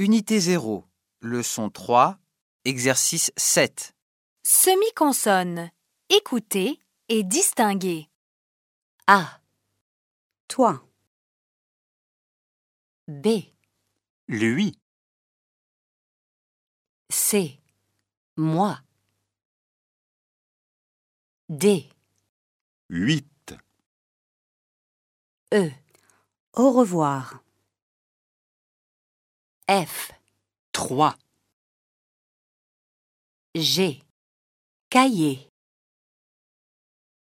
Unité 0, leçon 3, exercice 7. Semi-consonne. Écoutez et distinguez. A, Toi, B, Lui, C, moi. D, 8, E, au revoir. F, 3, G, cahier.